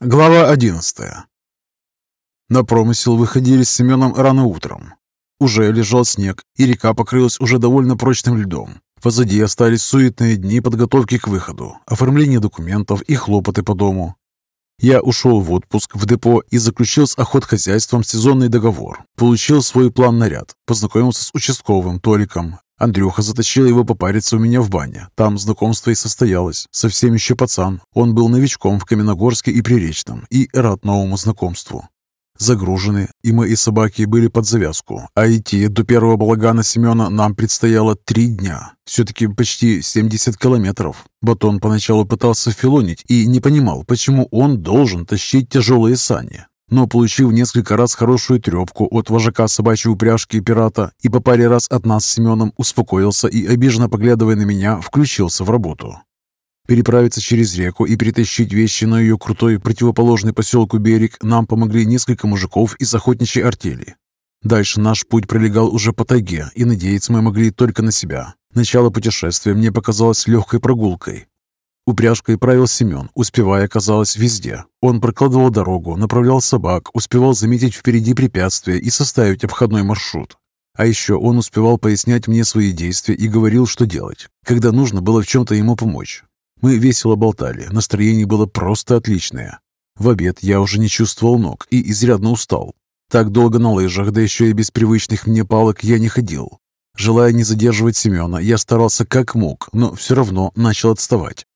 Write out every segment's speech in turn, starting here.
Глава 11 На промысел выходили с Семеном рано утром. Уже лежал снег, и река покрылась уже довольно прочным льдом. Позади остались суетные дни подготовки к выходу, оформление документов и хлопоты по дому. Я ушел в отпуск в депо и заключил с охотхозяйством сезонный договор. Получил свой план-наряд, познакомился с участковым Толиком, Андрюха затащил его попариться у меня в бане. Там знакомство и состоялось. Совсем еще пацан. Он был новичком в Каменогорске и Приречном и рад новому знакомству. Загружены, и мы и собаки были под завязку, а идти до первого балагана Семена нам предстояло три дня. Все-таки почти 70 километров. Батон поначалу пытался филонить и не понимал, почему он должен тащить тяжелые сани но, получив несколько раз хорошую трепку от вожака собачьей упряжки пирата и по паре раз от нас с Семеном, успокоился и, обиженно поглядывая на меня, включился в работу. Переправиться через реку и перетащить вещи на ее крутой противоположный поселку берег нам помогли несколько мужиков из охотничьей артели. Дальше наш путь пролегал уже по тайге, и надеяться мы могли только на себя. Начало путешествия мне показалось легкой прогулкой. Упряжкой правил Семен, успевая, казалось, везде. Он прокладывал дорогу, направлял собак, успевал заметить впереди препятствия и составить обходной маршрут. А еще он успевал пояснять мне свои действия и говорил, что делать, когда нужно было в чем-то ему помочь. Мы весело болтали, настроение было просто отличное. В обед я уже не чувствовал ног и изрядно устал. Так долго на лыжах, да еще и без привычных мне палок, я не ходил. Желая не задерживать Семена, я старался как мог, но все равно начал отставать.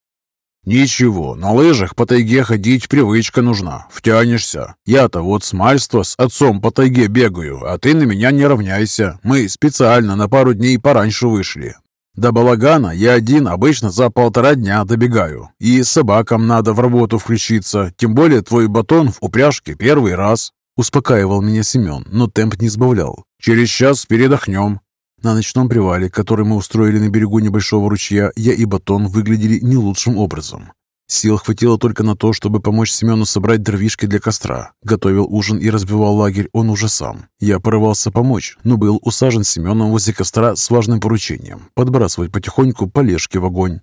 «Ничего, на лыжах по тайге ходить привычка нужна, втянешься. Я-то вот с мальства с отцом по тайге бегаю, а ты на меня не равняйся. Мы специально на пару дней пораньше вышли. До балагана я один обычно за полтора дня добегаю. И собакам надо в работу включиться, тем более твой батон в упряжке первый раз». Успокаивал меня Семен, но темп не сбавлял. «Через час передохнем. На ночном привале, который мы устроили на берегу небольшого ручья, я и Батон выглядели не лучшим образом. Сил хватило только на то, чтобы помочь Семену собрать дровишки для костра. Готовил ужин и разбивал лагерь он уже сам. Я порывался помочь, но был усажен Семеном возле костра с важным поручением – подбрасывать потихоньку полежки в огонь.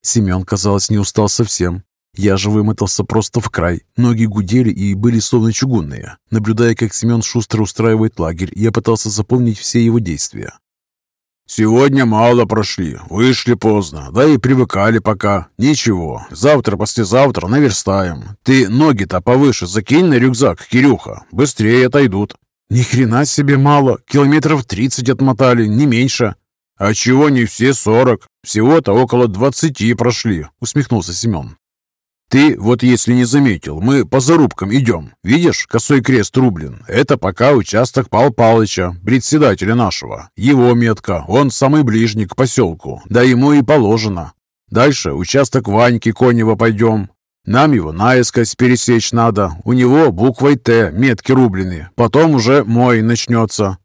Семен, казалось, не устал совсем. Я же вымотался просто в край. Ноги гудели и были словно чугунные. Наблюдая, как Семен шустро устраивает лагерь, я пытался запомнить все его действия. «Сегодня мало прошли, вышли поздно, да и привыкали пока. Ничего, завтра-послезавтра наверстаем. Ты ноги-то повыше закинь на рюкзак, Кирюха, быстрее отойдут». «Ни хрена себе мало, километров тридцать отмотали, не меньше». «А чего не все сорок? Всего-то около двадцати прошли», — усмехнулся Семен. Ты вот если не заметил, мы по зарубкам идем. Видишь, косой крест рублен. Это пока участок Пал Палыча, председателя нашего. Его метка, он самый ближний к поселку, да ему и положено. Дальше участок Ваньки Конева пойдем. Нам его наискось пересечь надо. У него буквой «Т» метки рублены. Потом уже мой начнется.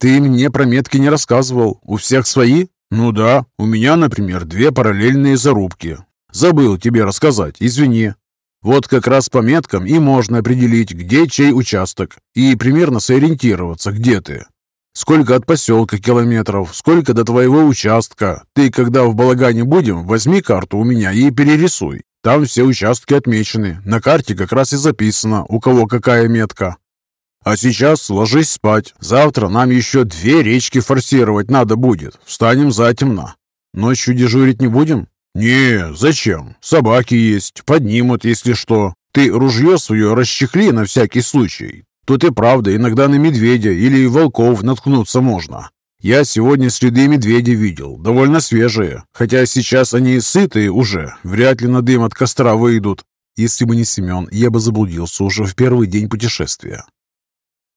Ты мне про метки не рассказывал. У всех свои? Ну да, у меня, например, две параллельные зарубки. Забыл тебе рассказать, извини. Вот как раз по меткам и можно определить, где чей участок, и примерно сориентироваться, где ты. Сколько от поселка километров, сколько до твоего участка. Ты, когда в балагане будем, возьми карту у меня и перерисуй. Там все участки отмечены. На карте как раз и записано, у кого какая метка. А сейчас ложись спать. Завтра нам еще две речки форсировать надо будет. Встанем затемно. Ночью дежурить не будем? «Не, зачем? Собаки есть, поднимут, если что. Ты ружье свое расчехли на всякий случай. Тут и правда иногда на медведя или волков наткнуться можно. Я сегодня следы медведя видел, довольно свежие, хотя сейчас они сытые уже, вряд ли на дым от костра выйдут. Если бы не Семен, я бы заблудился уже в первый день путешествия.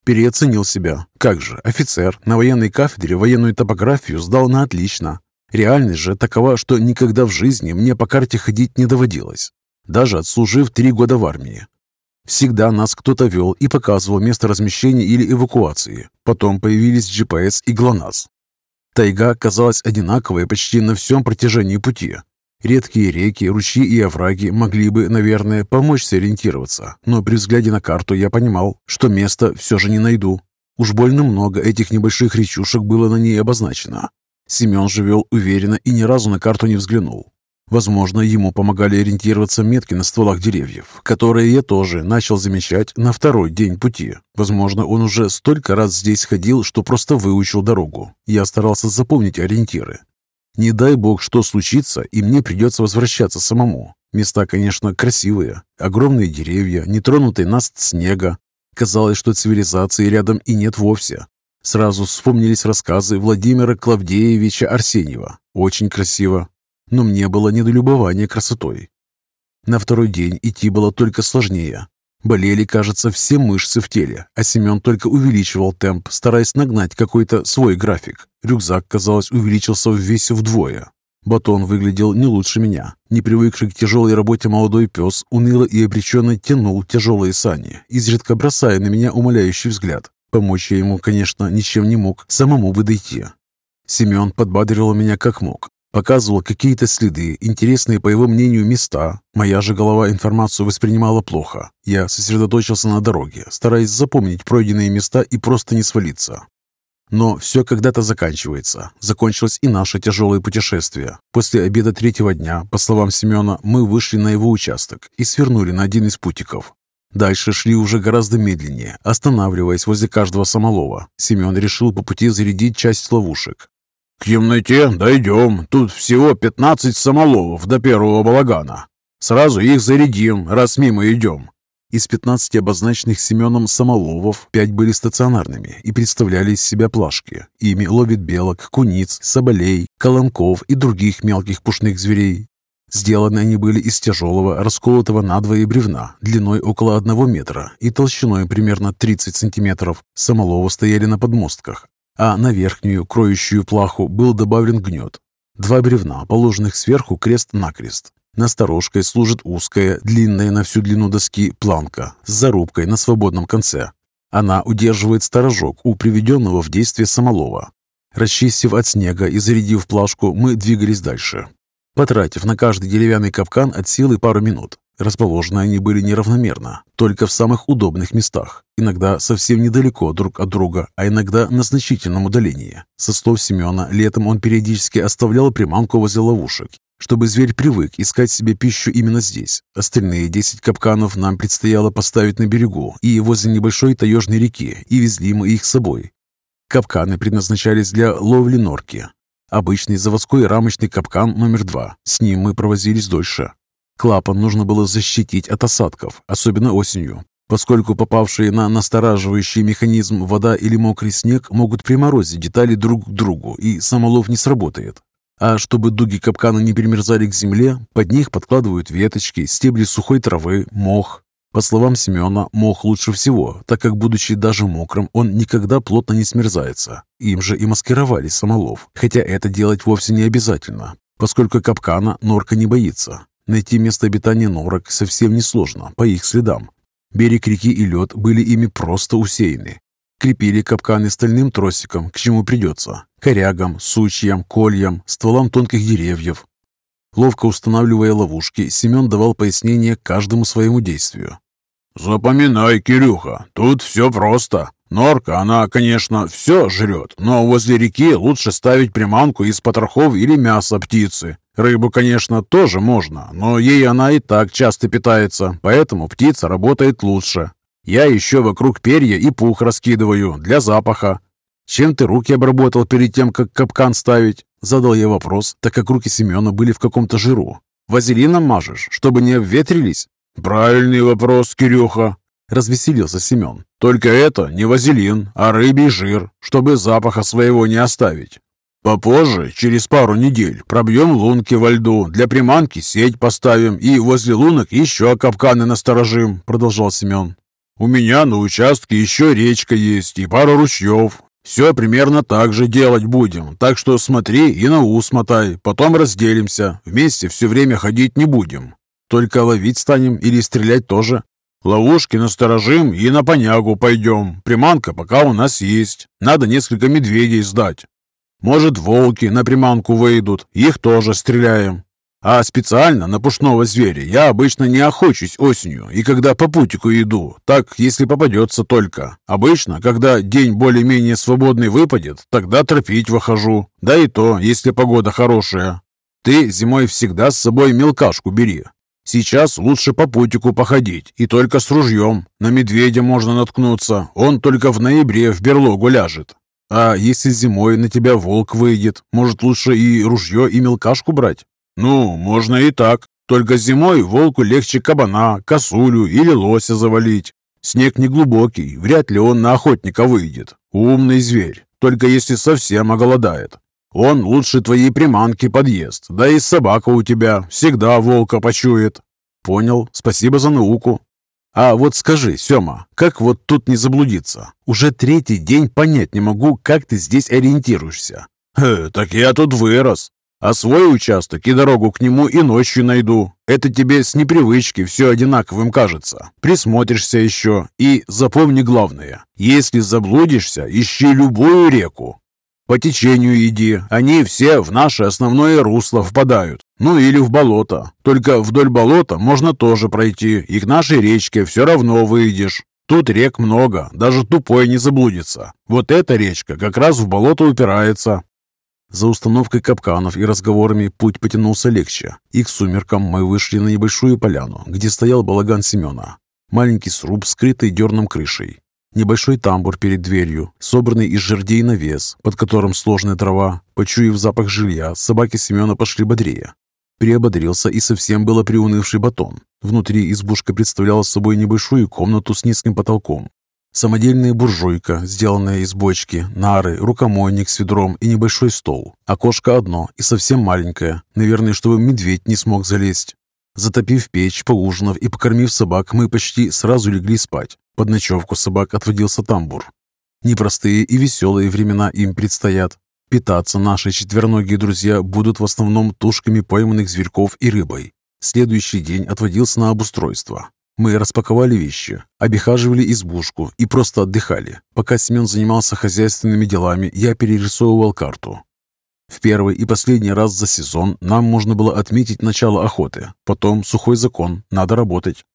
Переоценил себя. Как же, офицер на военной кафедре военную топографию сдал на отлично. Реальность же такова, что никогда в жизни мне по карте ходить не доводилось, даже отслужив три года в армии. Всегда нас кто-то вел и показывал место размещения или эвакуации. Потом появились GPS и ГЛОНАСС. Тайга казалась одинаковой почти на всем протяжении пути. Редкие реки, ручьи и овраги могли бы, наверное, помочь сориентироваться, но при взгляде на карту я понимал, что место все же не найду. Уж больно много этих небольших речушек было на ней обозначено. Семен же вел уверенно и ни разу на карту не взглянул. Возможно, ему помогали ориентироваться метки на стволах деревьев, которые я тоже начал замечать на второй день пути. Возможно, он уже столько раз здесь ходил, что просто выучил дорогу. Я старался запомнить ориентиры. Не дай бог, что случится, и мне придется возвращаться самому. Места, конечно, красивые. Огромные деревья, нетронутый наст снега. Казалось, что цивилизации рядом и нет вовсе. Сразу вспомнились рассказы Владимира Клавдеевича Арсеньева. Очень красиво, но мне было недолюбование красотой. На второй день идти было только сложнее. Болели, кажется, все мышцы в теле, а Семен только увеличивал темп, стараясь нагнать какой-то свой график. Рюкзак, казалось, увеличился в весе вдвое. Батон выглядел не лучше меня. Не привыкший к тяжелой работе молодой пес уныло и обреченно тянул тяжелые сани, изредка бросая на меня умоляющий взгляд. Помочь я ему, конечно, ничем не мог, самому бы дойти. Семен подбадривал меня как мог, Показывал какие-то следы, интересные, по его мнению, места. Моя же голова информацию воспринимала плохо. Я сосредоточился на дороге, стараясь запомнить пройденные места и просто не свалиться. Но все когда-то заканчивается. Закончилось и наше тяжелое путешествие. После обеда третьего дня, по словам Семена, мы вышли на его участок и свернули на один из путиков. Дальше шли уже гораздо медленнее, останавливаясь возле каждого самолова. Семен решил по пути зарядить часть ловушек. «К темноте дойдем. Тут всего пятнадцать самоловов до первого балагана. Сразу их зарядим, раз мимо идем». Из 15 обозначенных Семеном самоловов пять были стационарными и представляли из себя плашки. Ими ловит белок, куниц, соболей, колонков и других мелких пушных зверей. Сделаны они были из тяжелого, расколотого надвое бревна, длиной около одного метра и толщиной примерно 30 сантиметров. Самоловы стояли на подмостках, а на верхнюю, кроющую плаху, был добавлен гнет. Два бревна, положенных сверху крест-накрест. Насторожкой служит узкая, длинная на всю длину доски планка с зарубкой на свободном конце. Она удерживает сторожок у приведенного в действие самолова. Расчистив от снега и зарядив плашку, мы двигались дальше, потратив на каждый деревянный капкан от силы пару минут. Расположены они были неравномерно, только в самых удобных местах, иногда совсем недалеко друг от друга, а иногда на значительном удалении. Со слов Семена, летом он периодически оставлял приманку возле ловушек, чтобы зверь привык искать себе пищу именно здесь. Остальные 10 капканов нам предстояло поставить на берегу и возле небольшой таежной реки, и везли мы их с собой. Капканы предназначались для ловли норки. Обычный заводской рамочный капкан номер два. С ним мы провозились дольше. Клапан нужно было защитить от осадков, особенно осенью, поскольку попавшие на настораживающий механизм вода или мокрый снег могут приморозить детали друг к другу, и самолов не сработает. А чтобы дуги капкана не примерзали к земле, под них подкладывают веточки, стебли сухой травы, мох. По словам Семена, мох лучше всего, так как, будучи даже мокрым, он никогда плотно не смерзается. Им же и маскировали самолов, хотя это делать вовсе не обязательно, поскольку капкана норка не боится. Найти место обитания норок совсем несложно, по их следам. Берег реки и лед были ими просто усеяны. Крепили капканы стальным тросиком, к чему придется. Корягам, сучьям, кольям, стволам тонких деревьев. Ловко устанавливая ловушки, Семен давал пояснение каждому своему действию. «Запоминай, Кирюха, тут все просто. Норка, она, конечно, все жрет, но возле реки лучше ставить приманку из потрохов или мяса птицы. Рыбу, конечно, тоже можно, но ей она и так часто питается, поэтому птица работает лучше. Я еще вокруг перья и пух раскидываю для запаха. Чем ты руки обработал перед тем, как капкан ставить? Задал я вопрос, так как руки Семена были в каком-то жиру. Вазелином мажешь, чтобы не обветрились? Правильный вопрос, Кирюха. Развеселился Семен. Только это не вазелин, а рыбий жир, чтобы запаха своего не оставить. Попозже, через пару недель, пробьем лунки во льду, для приманки сеть поставим и возле лунок еще капканы насторожим», — продолжал Семен. «У меня на участке еще речка есть и пара ручьев. Все примерно так же делать будем, так что смотри и на ус мотай, потом разделимся, вместе все время ходить не будем. Только ловить станем или стрелять тоже?» Ловушки насторожим и на понягу пойдем. Приманка пока у нас есть. Надо несколько медведей сдать. Может, волки на приманку выйдут, их тоже стреляем. А специально на пушного зверя я обычно не охочусь осенью и когда по путику иду, так если попадется только. Обычно, когда день более-менее свободный выпадет, тогда тропить выхожу. Да и то, если погода хорошая. Ты зимой всегда с собой мелкашку бери. Сейчас лучше по путику походить, и только с ружьем. На медведя можно наткнуться, он только в ноябре в берлогу ляжет. А если зимой на тебя волк выйдет, может лучше и ружье, и мелкашку брать? Ну, можно и так. Только зимой волку легче кабана, косулю или лося завалить. Снег не глубокий, вряд ли он на охотника выйдет. Умный зверь, только если совсем оголодает. Он лучше твоей приманки подъест, да и собака у тебя всегда волка почует. Понял, спасибо за науку. А вот скажи, Сёма, как вот тут не заблудиться? Уже третий день понять не могу, как ты здесь ориентируешься. Так я тут вырос. А свой участок и дорогу к нему и ночью найду. Это тебе с непривычки все одинаковым кажется. Присмотришься еще. И запомни главное. Если заблудишься, ищи любую реку. По течению иди. Они все в наше основное русло впадают. Ну или в болото. Только вдоль болота можно тоже пройти, и к нашей речке все равно выйдешь. Тут рек много, даже тупой не заблудится. Вот эта речка как раз в болото упирается. За установкой капканов и разговорами путь потянулся легче, и к сумеркам мы вышли на небольшую поляну, где стоял балаган Семена. Маленький сруб, скрытый дерном крышей. Небольшой тамбур перед дверью, собранный из жердей навес, под которым сложная трава. Почуяв запах жилья, собаки Семена пошли бодрее. Приободрился и совсем было приунывший батон. Внутри избушка представляла собой небольшую комнату с низким потолком. Самодельная буржуйка, сделанная из бочки, нары, рукомойник с ведром и небольшой стол. Окошко одно и совсем маленькое, наверное, чтобы медведь не смог залезть. Затопив печь, поужинав и покормив собак, мы почти сразу легли спать. Под ночевку собак отводился тамбур. Непростые и веселые времена им предстоят. Питаться наши четвероногие друзья будут в основном тушками пойманных зверьков и рыбой. Следующий день отводился на обустройство. Мы распаковали вещи, обихаживали избушку и просто отдыхали. Пока Семен занимался хозяйственными делами, я перерисовывал карту. В первый и последний раз за сезон нам можно было отметить начало охоты. Потом сухой закон, надо работать.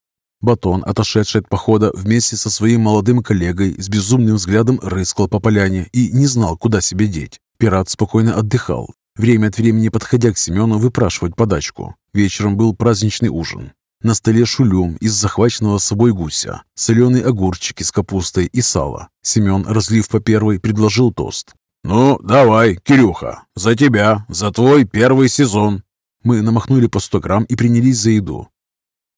Батон, отошедший от похода, вместе со своим молодым коллегой с безумным взглядом рыскал по поляне и не знал, куда себя деть. Пират спокойно отдыхал, время от времени подходя к Семену выпрашивать подачку. Вечером был праздничный ужин. На столе шулюм из захваченного с собой гуся, соленые огурчики с капустой и сало. Семен, разлив по первой, предложил тост. «Ну, давай, Кирюха, за тебя, за твой первый сезон». Мы намахнули по сто грамм и принялись за еду.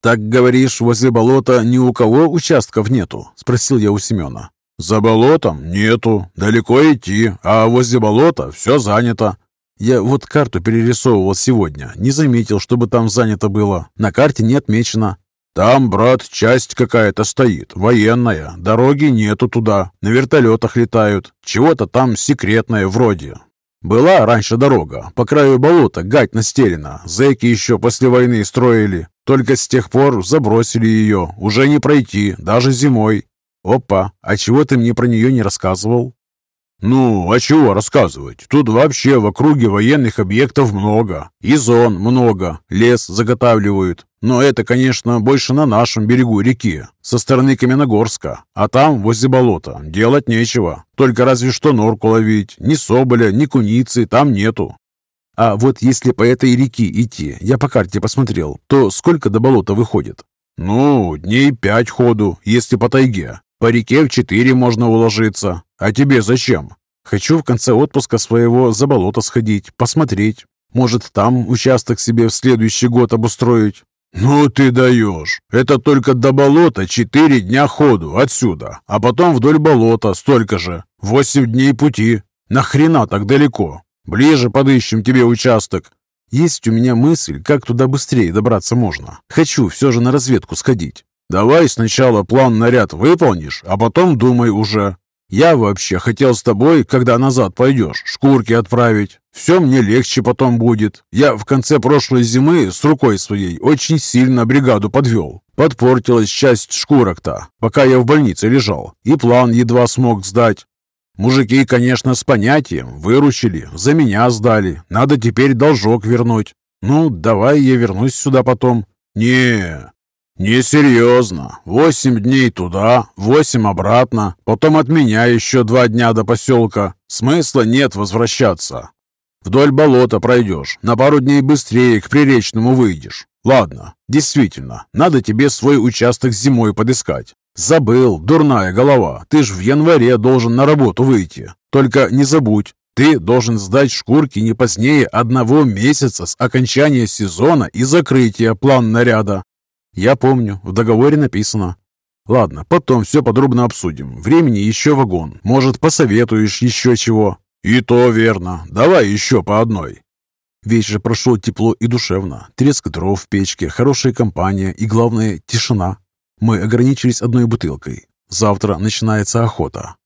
«Так, говоришь, возле болота ни у кого участков нету?» – спросил я у Семена. «За болотом нету. Далеко идти, а возле болота все занято». Я вот карту перерисовывал сегодня. Не заметил, чтобы там занято было. На карте не отмечено. «Там, брат, часть какая-то стоит, военная. Дороги нету туда. На вертолетах летают. Чего-то там секретное вроде. Была раньше дорога, по краю болота гать настелена. Зэки еще после войны строили. Только с тех пор забросили ее. Уже не пройти, даже зимой. «Опа, а чего ты мне про нее не рассказывал?» «Ну, а чего рассказывать? Тут вообще в округе военных объектов много. И зон много. Лес заготавливают. Но это, конечно, больше на нашем берегу реки, со стороны Каменогорска. А там, возле болота, делать нечего. Только разве что норку ловить. Ни соболя, ни куницы там нету. А вот если по этой реке идти, я по карте посмотрел, то сколько до болота выходит? Ну, дней пять ходу, если по тайге. По реке в четыре можно уложиться. А тебе зачем? Хочу в конце отпуска своего за болото сходить, посмотреть. Может, там участок себе в следующий год обустроить. «Ну ты даешь! Это только до болота четыре дня ходу отсюда, а потом вдоль болота столько же. Восемь дней пути. Нахрена так далеко? Ближе подыщем тебе участок». Есть у меня мысль, как туда быстрее добраться можно. Хочу все же на разведку сходить. Давай сначала план наряд выполнишь, а потом думай уже. Я вообще хотел с тобой, когда назад пойдешь, шкурки отправить. Все мне легче потом будет. Я в конце прошлой зимы с рукой своей очень сильно бригаду подвел. Подпортилась часть шкурок-то, пока я в больнице лежал, и план едва смог сдать. Мужики, конечно, с понятием, выручили, за меня сдали. Надо теперь должок вернуть. Ну, давай я вернусь сюда потом. Не, «Несерьезно. Восемь дней туда, восемь обратно, потом от меня еще два дня до поселка. Смысла нет возвращаться. Вдоль болота пройдешь, на пару дней быстрее к Приречному выйдешь. Ладно, действительно, надо тебе свой участок зимой подыскать. Забыл, дурная голова, ты ж в январе должен на работу выйти. Только не забудь, ты должен сдать шкурки не позднее одного месяца с окончания сезона и закрытия план наряда. Я помню, в договоре написано. Ладно, потом все подробно обсудим. Времени еще вагон. Может, посоветуешь еще чего? И то верно. Давай еще по одной. Вечер прошел тепло и душевно. Треск дров в печке, хорошая компания и, главное, тишина. Мы ограничились одной бутылкой. Завтра начинается охота.